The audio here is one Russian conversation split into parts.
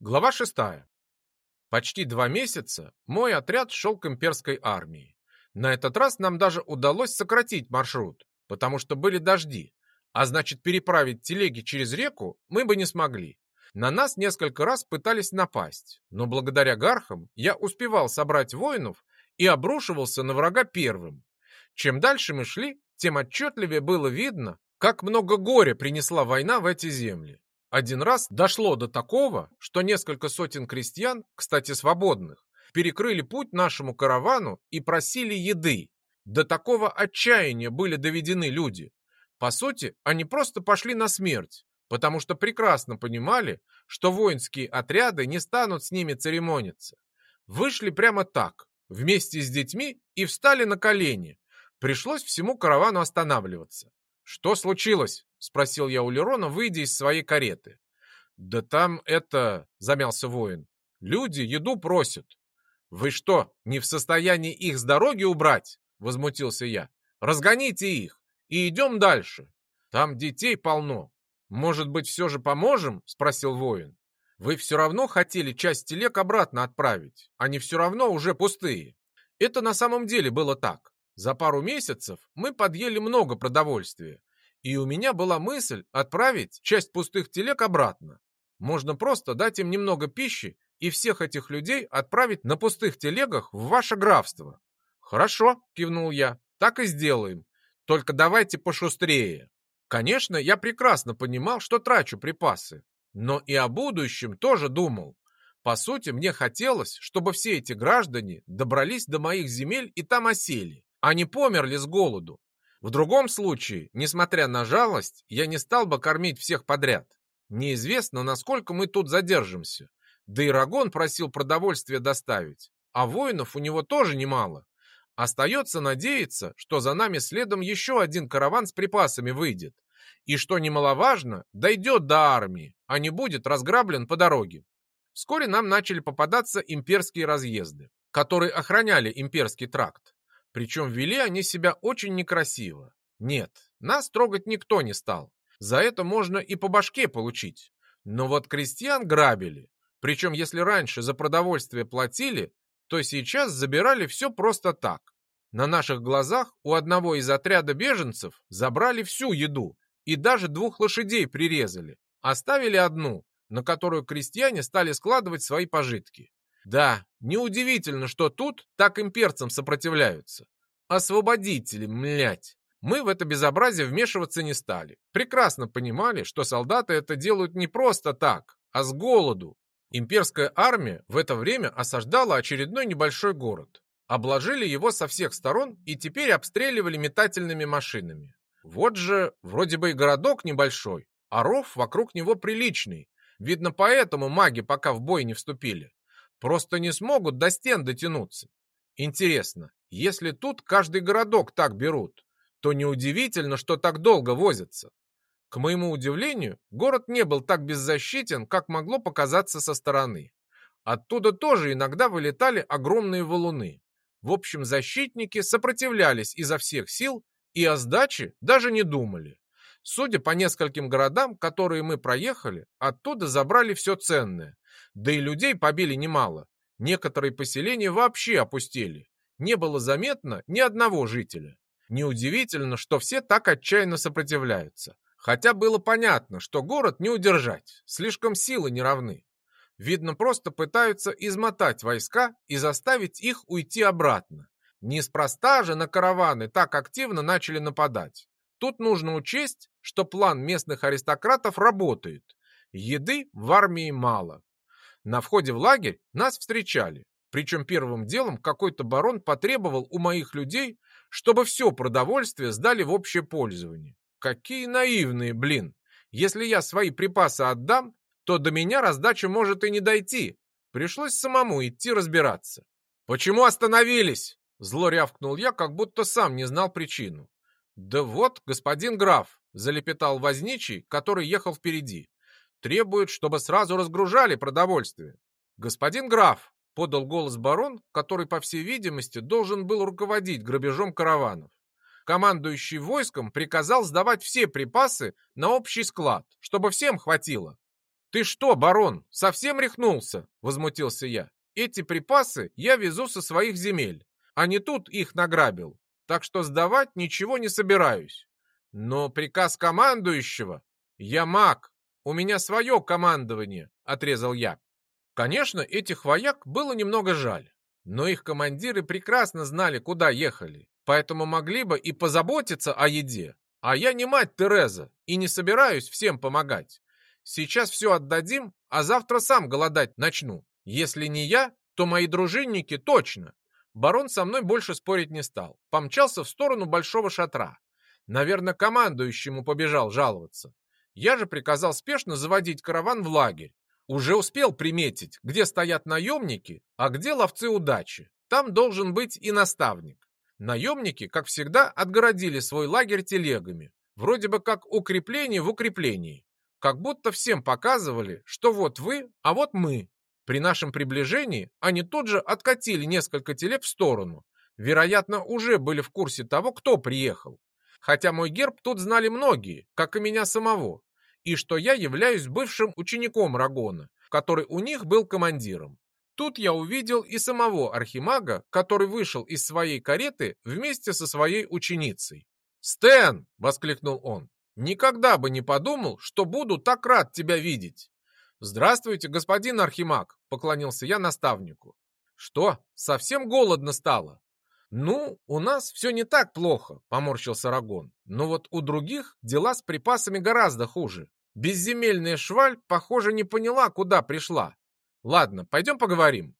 Глава шестая. Почти два месяца мой отряд шел к имперской армии. На этот раз нам даже удалось сократить маршрут, потому что были дожди, а значит переправить телеги через реку мы бы не смогли. На нас несколько раз пытались напасть, но благодаря гархам я успевал собрать воинов и обрушивался на врага первым. Чем дальше мы шли, тем отчетливее было видно, как много горя принесла война в эти земли. Один раз дошло до такого, что несколько сотен крестьян, кстати, свободных, перекрыли путь нашему каравану и просили еды. До такого отчаяния были доведены люди. По сути, они просто пошли на смерть, потому что прекрасно понимали, что воинские отряды не станут с ними церемониться. Вышли прямо так, вместе с детьми и встали на колени. Пришлось всему каравану останавливаться. «Что случилось?» — спросил я у Лерона, выйдя из своей кареты. «Да там это...» — замялся воин. «Люди еду просят». «Вы что, не в состоянии их с дороги убрать?» — возмутился я. «Разгоните их и идем дальше. Там детей полно. Может быть, все же поможем?» — спросил воин. «Вы все равно хотели часть телег обратно отправить. Они все равно уже пустые». Это на самом деле было так. За пару месяцев мы подъели много продовольствия, и у меня была мысль отправить часть пустых телег обратно. Можно просто дать им немного пищи и всех этих людей отправить на пустых телегах в ваше графство. Хорошо, кивнул я, так и сделаем. Только давайте пошустрее. Конечно, я прекрасно понимал, что трачу припасы, но и о будущем тоже думал. По сути, мне хотелось, чтобы все эти граждане добрались до моих земель и там осели. Они померли с голоду. В другом случае, несмотря на жалость, я не стал бы кормить всех подряд. Неизвестно, насколько мы тут задержимся. Да и Рагон просил продовольствие доставить, а воинов у него тоже немало. Остается надеяться, что за нами следом еще один караван с припасами выйдет. И, что немаловажно, дойдет до армии, а не будет разграблен по дороге. Вскоре нам начали попадаться имперские разъезды, которые охраняли имперский тракт. Причем вели они себя очень некрасиво. Нет, нас трогать никто не стал. За это можно и по башке получить. Но вот крестьян грабили. Причем если раньше за продовольствие платили, то сейчас забирали все просто так. На наших глазах у одного из отряда беженцев забрали всю еду и даже двух лошадей прирезали. Оставили одну, на которую крестьяне стали складывать свои пожитки. Да, неудивительно, что тут так имперцам сопротивляются. Освободители, млять. Мы в это безобразие вмешиваться не стали. Прекрасно понимали, что солдаты это делают не просто так, а с голоду. Имперская армия в это время осаждала очередной небольшой город. Обложили его со всех сторон и теперь обстреливали метательными машинами. Вот же, вроде бы и городок небольшой, а ров вокруг него приличный. Видно, поэтому маги пока в бой не вступили. Просто не смогут до стен дотянуться. Интересно, если тут каждый городок так берут, то неудивительно, что так долго возятся. К моему удивлению, город не был так беззащитен, как могло показаться со стороны. Оттуда тоже иногда вылетали огромные валуны. В общем, защитники сопротивлялись изо всех сил и о сдаче даже не думали. Судя по нескольким городам, которые мы проехали, оттуда забрали все ценное, да и людей побили немало. Некоторые поселения вообще опустели. Не было заметно ни одного жителя. Неудивительно, что все так отчаянно сопротивляются. Хотя было понятно, что город не удержать, слишком силы не равны. Видно, просто пытаются измотать войска и заставить их уйти обратно. Неспроста же на караваны так активно начали нападать. Тут нужно учесть, что план местных аристократов работает. Еды в армии мало. На входе в лагерь нас встречали. Причем первым делом какой-то барон потребовал у моих людей, чтобы все продовольствие сдали в общее пользование. Какие наивные, блин! Если я свои припасы отдам, то до меня раздача может и не дойти. Пришлось самому идти разбираться. «Почему остановились?» Зло рявкнул я, как будто сам не знал причину. «Да вот, господин граф», — залепетал возничий, который ехал впереди требует, чтобы сразу разгружали продовольствие. Господин граф, подал голос барон, который, по всей видимости, должен был руководить грабежом караванов. Командующий войском приказал сдавать все припасы на общий склад, чтобы всем хватило. «Ты что, барон, совсем рехнулся?» — возмутился я. «Эти припасы я везу со своих земель, а не тут их награбил, так что сдавать ничего не собираюсь. Но приказ командующего... Я маг, у меня свое командование», — отрезал я. Конечно, этих вояк было немного жаль, но их командиры прекрасно знали, куда ехали, поэтому могли бы и позаботиться о еде. А я не мать Тереза и не собираюсь всем помогать. Сейчас все отдадим, а завтра сам голодать начну. Если не я, то мои дружинники точно. Барон со мной больше спорить не стал. Помчался в сторону большого шатра. Наверное, командующему побежал жаловаться. Я же приказал спешно заводить караван в лагерь. Уже успел приметить, где стоят наемники, а где ловцы удачи. Там должен быть и наставник. Наемники, как всегда, отгородили свой лагерь телегами. Вроде бы как укрепление в укреплении. Как будто всем показывали, что вот вы, а вот мы. При нашем приближении они тут же откатили несколько телег в сторону. Вероятно, уже были в курсе того, кто приехал. Хотя мой герб тут знали многие, как и меня самого. И что я являюсь бывшим учеником Рагона, который у них был командиром. Тут я увидел и самого архимага, который вышел из своей кареты вместе со своей ученицей. «Стэн!» — воскликнул он. Никогда бы не подумал, что буду так рад тебя видеть. Здравствуйте, господин Архимаг, поклонился я наставнику. Что, совсем голодно стало? Ну, у нас все не так плохо, поморщился Рагон. Но вот у других дела с припасами гораздо хуже. Безземельная шваль, похоже, не поняла, куда пришла. Ладно, пойдем поговорим.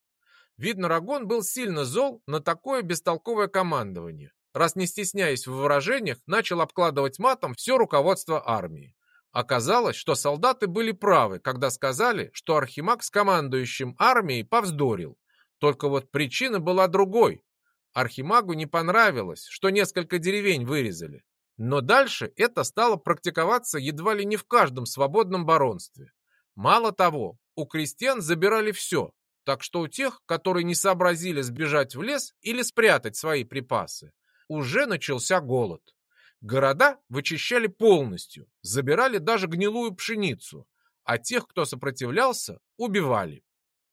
Видно, Рагон был сильно зол на такое бестолковое командование раз не стесняясь в выражениях, начал обкладывать матом все руководство армии. Оказалось, что солдаты были правы, когда сказали, что Архимаг с командующим армией повздорил. Только вот причина была другой. Архимагу не понравилось, что несколько деревень вырезали. Но дальше это стало практиковаться едва ли не в каждом свободном баронстве. Мало того, у крестьян забирали все, так что у тех, которые не сообразили сбежать в лес или спрятать свои припасы, уже начался голод. Города вычищали полностью, забирали даже гнилую пшеницу, а тех, кто сопротивлялся, убивали.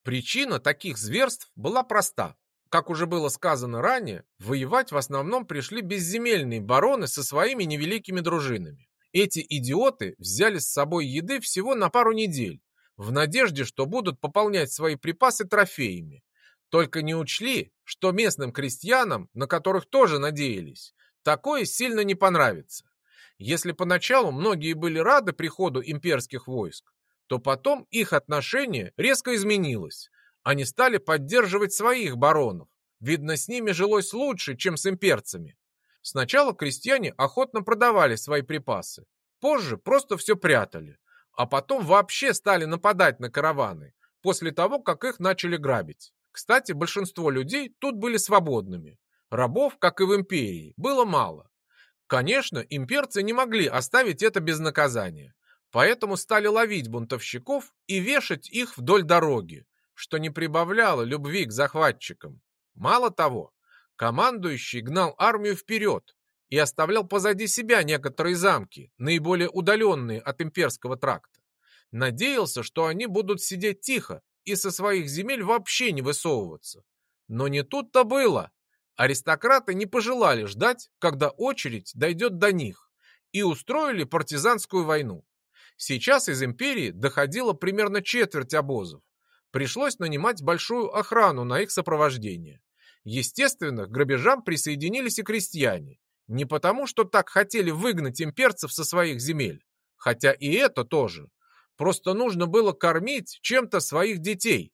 Причина таких зверств была проста. Как уже было сказано ранее, воевать в основном пришли безземельные бароны со своими невеликими дружинами. Эти идиоты взяли с собой еды всего на пару недель, в надежде, что будут пополнять свои припасы трофеями, только не учли, что местным крестьянам, на которых тоже надеялись, такое сильно не понравится. Если поначалу многие были рады приходу имперских войск, то потом их отношение резко изменилось. Они стали поддерживать своих баронов. Видно, с ними жилось лучше, чем с имперцами. Сначала крестьяне охотно продавали свои припасы, позже просто все прятали, а потом вообще стали нападать на караваны, после того, как их начали грабить. Кстати, большинство людей тут были свободными. Рабов, как и в империи, было мало. Конечно, имперцы не могли оставить это без наказания, поэтому стали ловить бунтовщиков и вешать их вдоль дороги, что не прибавляло любви к захватчикам. Мало того, командующий гнал армию вперед и оставлял позади себя некоторые замки, наиболее удаленные от имперского тракта. Надеялся, что они будут сидеть тихо и со своих земель вообще не высовываться. Но не тут-то было. Аристократы не пожелали ждать, когда очередь дойдет до них, и устроили партизанскую войну. Сейчас из империи доходило примерно четверть обозов. Пришлось нанимать большую охрану на их сопровождение. Естественно, к грабежам присоединились и крестьяне. Не потому, что так хотели выгнать имперцев со своих земель, хотя и это тоже. Просто нужно было кормить чем-то своих детей.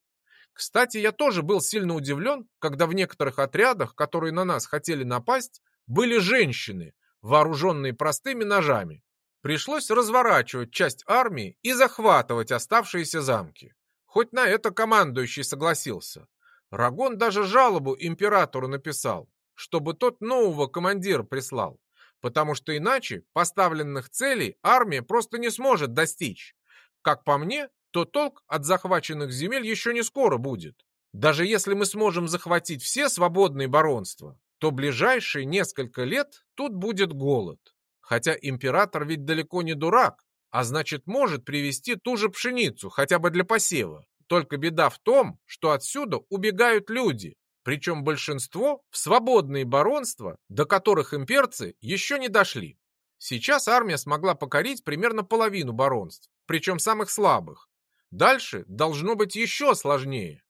Кстати, я тоже был сильно удивлен, когда в некоторых отрядах, которые на нас хотели напасть, были женщины, вооруженные простыми ножами. Пришлось разворачивать часть армии и захватывать оставшиеся замки. Хоть на это командующий согласился. Рагон даже жалобу императору написал, чтобы тот нового командира прислал, потому что иначе поставленных целей армия просто не сможет достичь. Как по мне, то толк от захваченных земель еще не скоро будет. Даже если мы сможем захватить все свободные баронства, то ближайшие несколько лет тут будет голод. Хотя император ведь далеко не дурак. А значит может привезти ту же пшеницу, хотя бы для посева. Только беда в том, что отсюда убегают люди, причем большинство в свободные баронства, до которых имперцы еще не дошли. Сейчас армия смогла покорить примерно половину баронств, причем самых слабых. Дальше должно быть еще сложнее.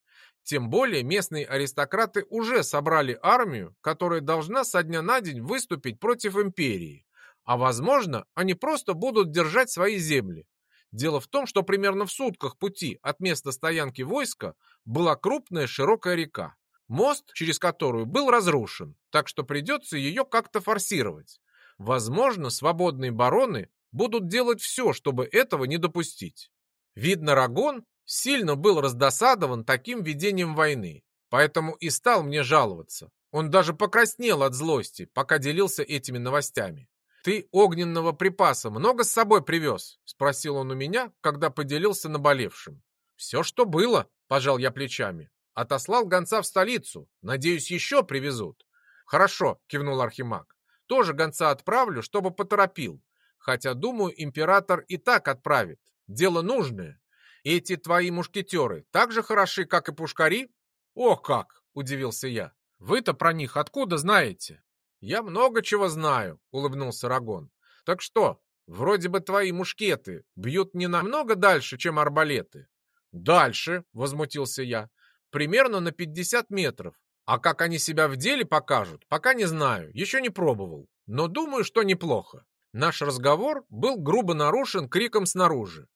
Тем более местные аристократы уже собрали армию, которая должна со дня на день выступить против империи. А возможно, они просто будут держать свои земли. Дело в том, что примерно в сутках пути от места стоянки войска была крупная широкая река, мост, через которую был разрушен, так что придется ее как-то форсировать. Возможно, свободные бароны будут делать все, чтобы этого не допустить. Видно, Рагон сильно был раздосадован таким ведением войны, поэтому и стал мне жаловаться. Он даже покраснел от злости, пока делился этими новостями. «Ты огненного припаса много с собой привез?» — спросил он у меня, когда поделился наболевшим. «Все, что было», — пожал я плечами. «Отослал гонца в столицу. Надеюсь, еще привезут». «Хорошо», — кивнул Архимаг. «Тоже гонца отправлю, чтобы поторопил. Хотя, думаю, император и так отправит. Дело нужное. Эти твои мушкетеры так же хороши, как и пушкари?» «Ох как!» — удивился я. «Вы-то про них откуда знаете?» «Я много чего знаю», — улыбнулся Рагон. «Так что, вроде бы твои мушкеты бьют не намного дальше, чем арбалеты». «Дальше», — возмутился я, — «примерно на 50 метров. А как они себя в деле покажут, пока не знаю, еще не пробовал. Но думаю, что неплохо». Наш разговор был грубо нарушен криком снаружи.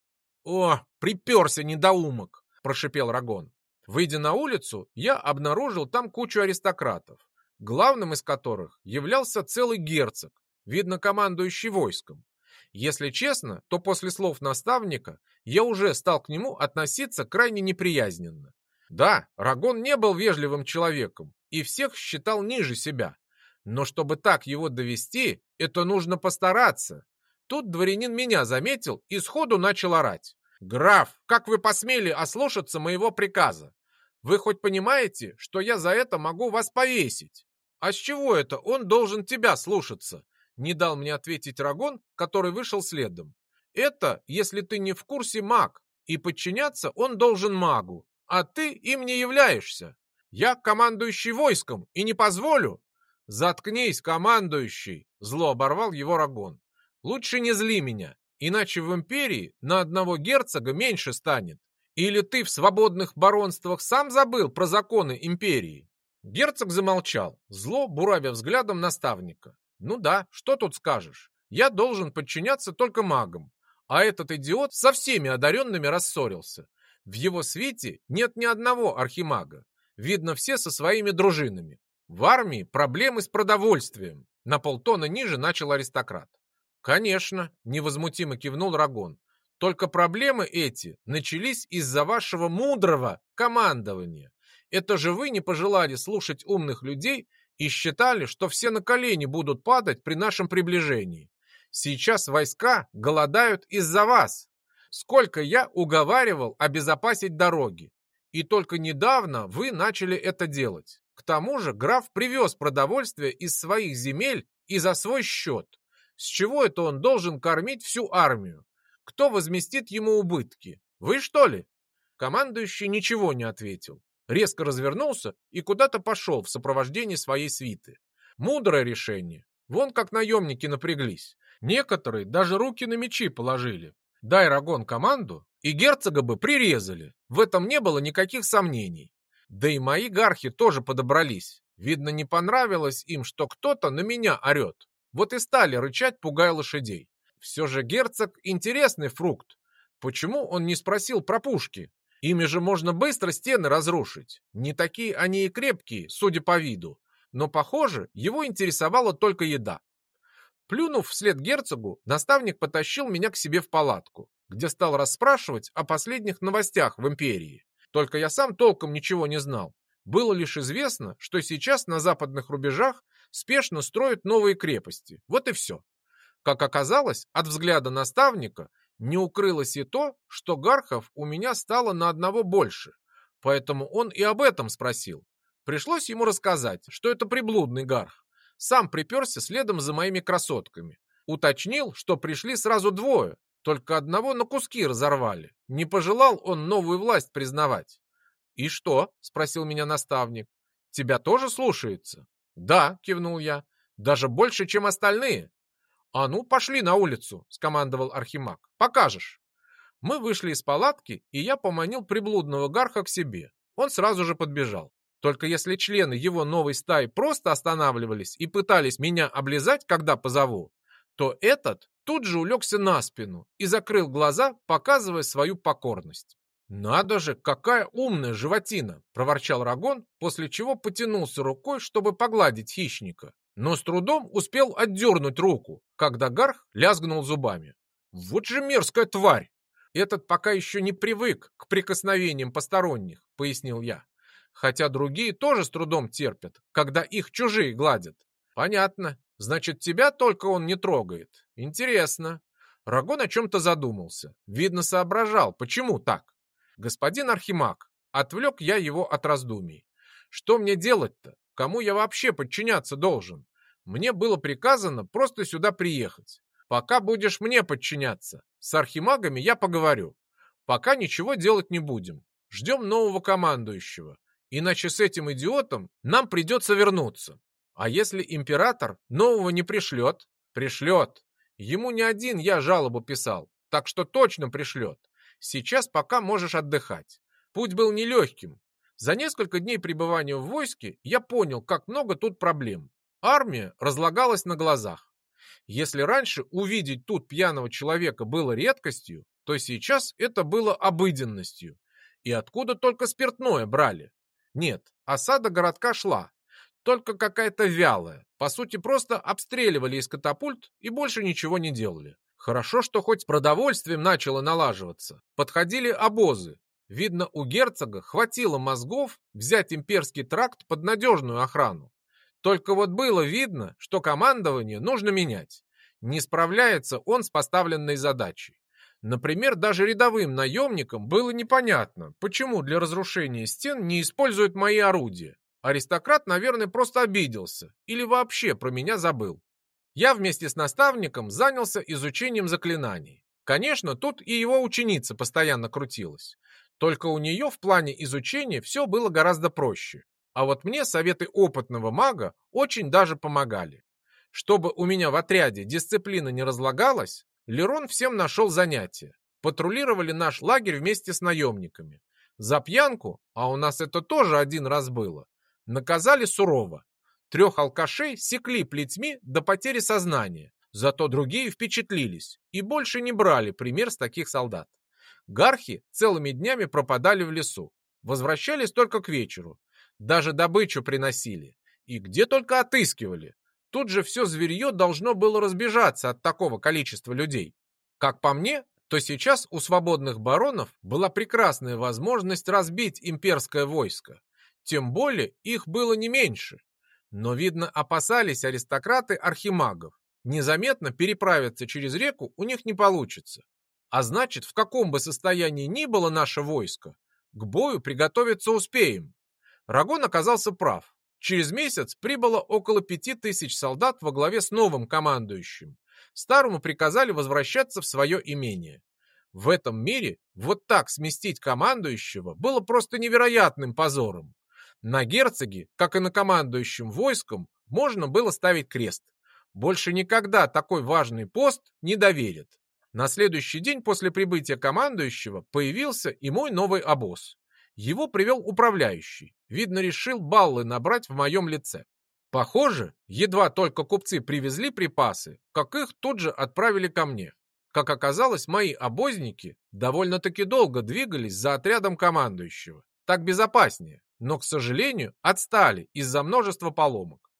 «О, приперся недоумок!» – прошипел Рагон. Выйдя на улицу, я обнаружил там кучу аристократов главным из которых являлся целый герцог, видно командующий войском. Если честно, то после слов наставника я уже стал к нему относиться крайне неприязненно. Да, Рагон не был вежливым человеком и всех считал ниже себя. Но чтобы так его довести, это нужно постараться. Тут дворянин меня заметил и сходу начал орать. «Граф, как вы посмели ослушаться моего приказа? Вы хоть понимаете, что я за это могу вас повесить?» «А с чего это он должен тебя слушаться?» Не дал мне ответить Рагон, который вышел следом. «Это, если ты не в курсе маг, и подчиняться он должен магу, а ты им не являешься. Я командующий войском и не позволю». «Заткнись, командующий!» — зло оборвал его Рагон. «Лучше не зли меня, иначе в империи на одного герцога меньше станет. Или ты в свободных баронствах сам забыл про законы империи?» Герцог замолчал, зло буравя взглядом наставника. «Ну да, что тут скажешь? Я должен подчиняться только магам, а этот идиот со всеми одаренными рассорился. В его свите нет ни одного архимага. Видно, все со своими дружинами. В армии проблемы с продовольствием. На полтона ниже начал аристократ. Конечно, невозмутимо кивнул Рагон. Только проблемы эти начались из-за вашего мудрого командования. Это же вы не пожелали слушать умных людей и считали, что все на колени будут падать при нашем приближении. Сейчас войска голодают из-за вас. Сколько я уговаривал обезопасить дороги. И только недавно вы начали это делать. К тому же граф привез продовольствие из своих земель и за свой счет. С чего это он должен кормить всю армию? Кто возместит ему убытки? Вы что ли? Командующий ничего не ответил резко развернулся и куда-то пошел в сопровождении своей свиты. Мудрое решение. Вон как наемники напряглись. Некоторые даже руки на мечи положили. Дай Рагон команду, и герцога бы прирезали. В этом не было никаких сомнений. Да и мои гархи тоже подобрались. Видно, не понравилось им, что кто-то на меня орет. Вот и стали рычать, пугая лошадей. Все же герцог – интересный фрукт. Почему он не спросил про пушки? Ими же можно быстро стены разрушить. Не такие они и крепкие, судя по виду. Но, похоже, его интересовала только еда. Плюнув вслед герцогу, наставник потащил меня к себе в палатку, где стал расспрашивать о последних новостях в империи. Только я сам толком ничего не знал. Было лишь известно, что сейчас на западных рубежах спешно строят новые крепости. Вот и все. Как оказалось, от взгляда наставника не укрылось и то, что гархов у меня стало на одного больше, поэтому он и об этом спросил. Пришлось ему рассказать, что это приблудный гарх. Сам приперся следом за моими красотками. Уточнил, что пришли сразу двое, Только одного на куски разорвали. Не пожелал он новую власть признавать. «И что?» — спросил меня наставник. «Тебя тоже слушается?» «Да», — кивнул я. «Даже больше, чем остальные». «А ну, пошли на улицу», — скомандовал Архимаг. «Покажешь». Мы вышли из палатки, и я поманил приблудного гарха к себе. Он сразу же подбежал. Только если члены его новой стаи просто останавливались и пытались меня облизать, когда позову, то этот тут же улегся на спину и закрыл глаза, показывая свою покорность. «Надо же, какая умная животина!» – проворчал Рагон, после чего потянулся рукой, чтобы погладить хищника, но с трудом успел отдернуть руку, когда Гарх лязгнул зубами. «Вот же мерзкая тварь!» «Этот пока еще не привык к прикосновениям посторонних», — пояснил я. «Хотя другие тоже с трудом терпят, когда их чужие гладят». «Понятно. Значит, тебя только он не трогает. Интересно». Рагон о чем-то задумался. Видно, соображал, почему так. «Господин Архимаг», отвлек я его от раздумий. «Что мне делать-то? Кому я вообще подчиняться должен? Мне было приказано просто сюда приехать. Пока будешь мне подчиняться. С архимагами я поговорю. Пока ничего делать не будем. Ждем нового командующего. Иначе с этим идиотом нам придется вернуться. А если император нового не пришлет? Пришлет. Ему не один я жалобу писал, так что точно пришлет. Сейчас пока можешь отдыхать. Путь был нелегким. За несколько дней пребывания в войске я понял, как много тут проблем. Армия разлагалась на глазах. Если раньше увидеть тут пьяного человека было редкостью, то сейчас это было обыденностью. И откуда только спиртное брали? Нет, осада городка шла, только какая-то вялая. По сути, просто обстреливали из катапульт и больше ничего не делали. Хорошо, что хоть с продовольствием начало налаживаться. Подходили обозы. Видно, у герцога хватило мозгов взять имперский тракт под надежную охрану. Только вот было видно, что командование нужно менять. Не справляется он с поставленной задачей. Например, даже рядовым наемникам было непонятно, почему для разрушения стен не используют мои орудия. Аристократ, наверное, просто обиделся или вообще про меня забыл. Я вместе с наставником занялся изучением заклинаний. Конечно, тут и его ученица постоянно крутилась. Только у нее в плане изучения все было гораздо проще. А вот мне советы опытного мага очень даже помогали. Чтобы у меня в отряде дисциплина не разлагалась, Лерон всем нашел занятие. Патрулировали наш лагерь вместе с наемниками. За пьянку, а у нас это тоже один раз было, наказали сурово. Трех алкашей секли плетьми до потери сознания, зато другие впечатлились и больше не брали пример с таких солдат. Гархи целыми днями пропадали в лесу, возвращались только к вечеру, даже добычу приносили. И где только отыскивали. Тут же все зверье должно было разбежаться от такого количества людей. Как по мне, то сейчас у свободных баронов была прекрасная возможность разбить имперское войско. Тем более их было не меньше. Но, видно, опасались аристократы архимагов. Незаметно переправиться через реку у них не получится. А значит, в каком бы состоянии ни было наше войско, к бою приготовиться успеем. Рагон оказался прав. Через месяц прибыло около пяти тысяч солдат во главе с новым командующим. Старому приказали возвращаться в свое имение. В этом мире вот так сместить командующего было просто невероятным позором. На герцоге, как и на командующем войском, можно было ставить крест. Больше никогда такой важный пост не доверят. На следующий день после прибытия командующего появился и мой новый обоз. Его привел управляющий. Видно, решил баллы набрать в моем лице. Похоже, едва только купцы привезли припасы, как их тут же отправили ко мне. Как оказалось, мои обозники довольно-таки долго двигались за отрядом командующего. Так безопаснее, но, к сожалению, отстали из-за множества поломок.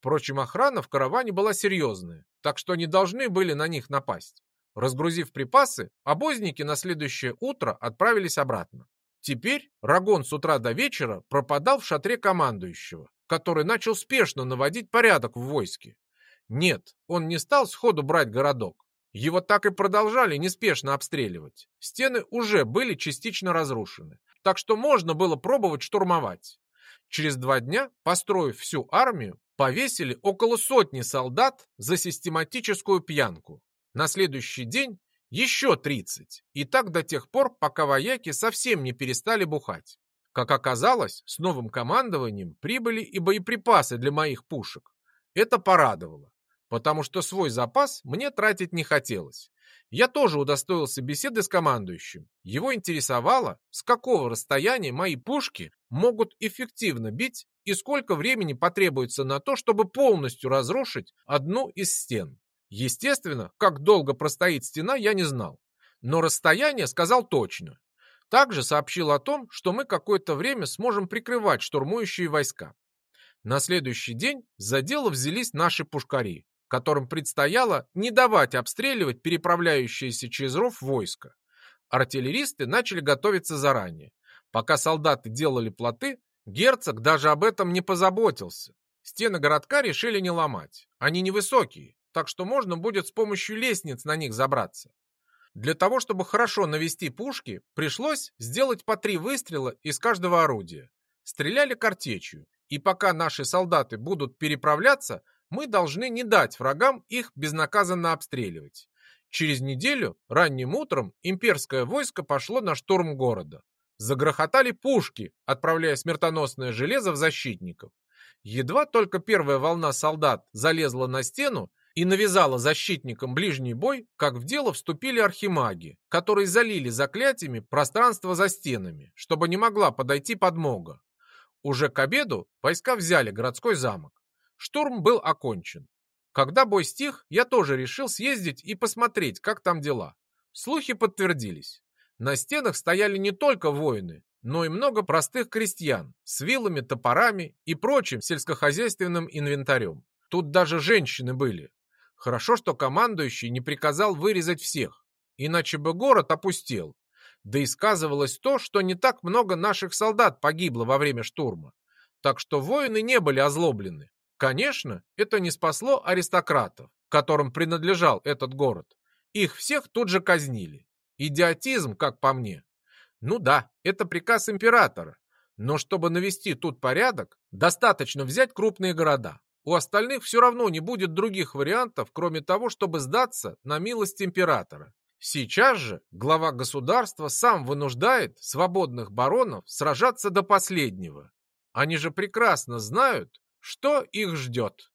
Впрочем, охрана в караване была серьезная, так что не должны были на них напасть. Разгрузив припасы, обозники на следующее утро отправились обратно. Теперь Рагон с утра до вечера пропадал в шатре командующего, который начал спешно наводить порядок в войске. Нет, он не стал сходу брать городок. Его так и продолжали неспешно обстреливать. Стены уже были частично разрушены, так что можно было пробовать штурмовать. Через два дня, построив всю армию, повесили около сотни солдат за систематическую пьянку. На следующий день Еще 30. И так до тех пор, пока вояки совсем не перестали бухать. Как оказалось, с новым командованием прибыли и боеприпасы для моих пушек. Это порадовало, потому что свой запас мне тратить не хотелось. Я тоже удостоился беседы с командующим. Его интересовало, с какого расстояния мои пушки могут эффективно бить и сколько времени потребуется на то, чтобы полностью разрушить одну из стен. Естественно, как долго простоит стена, я не знал. Но расстояние сказал точно. Также сообщил о том, что мы какое-то время сможем прикрывать штурмующие войска. На следующий день за дело взялись наши пушкари, которым предстояло не давать обстреливать переправляющиеся через ров войска. Артиллеристы начали готовиться заранее. Пока солдаты делали плоты, герцог даже об этом не позаботился. Стены городка решили не ломать. Они невысокие, так что можно будет с помощью лестниц на них забраться. Для того, чтобы хорошо навести пушки, пришлось сделать по три выстрела из каждого орудия. Стреляли картечью, и пока наши солдаты будут переправляться, мы должны не дать врагам их безнаказанно обстреливать. Через неделю, ранним утром, имперское войско пошло на штурм города. Загрохотали пушки, отправляя смертоносное железо в защитников. Едва только первая волна солдат залезла на стену, и навязала защитникам ближний бой, как в дело вступили архимаги, которые залили заклятиями пространство за стенами, чтобы не могла подойти подмога. Уже к обеду войска взяли городской замок. Штурм был окончен. Когда бой стих, я тоже решил съездить и посмотреть, как там дела. Слухи подтвердились. На стенах стояли не только воины, но и много простых крестьян с вилами, топорами и прочим сельскохозяйственным инвентарем. Тут даже женщины были, Хорошо, что командующий не приказал вырезать всех, иначе бы город опустел. Да и сказывалось то, что не так много наших солдат погибло во время штурма. Так что воины не были озлоблены. Конечно, это не спасло аристократов, которым принадлежал этот город. Их всех тут же казнили. Идиотизм, как по мне. Ну да, это приказ императора. Но чтобы навести тут порядок, достаточно взять крупные города. У остальных все равно не будет других вариантов, кроме того, чтобы сдаться на милость императора. Сейчас же глава государства сам вынуждает свободных баронов сражаться до последнего. Они же прекрасно знают, что их ждет.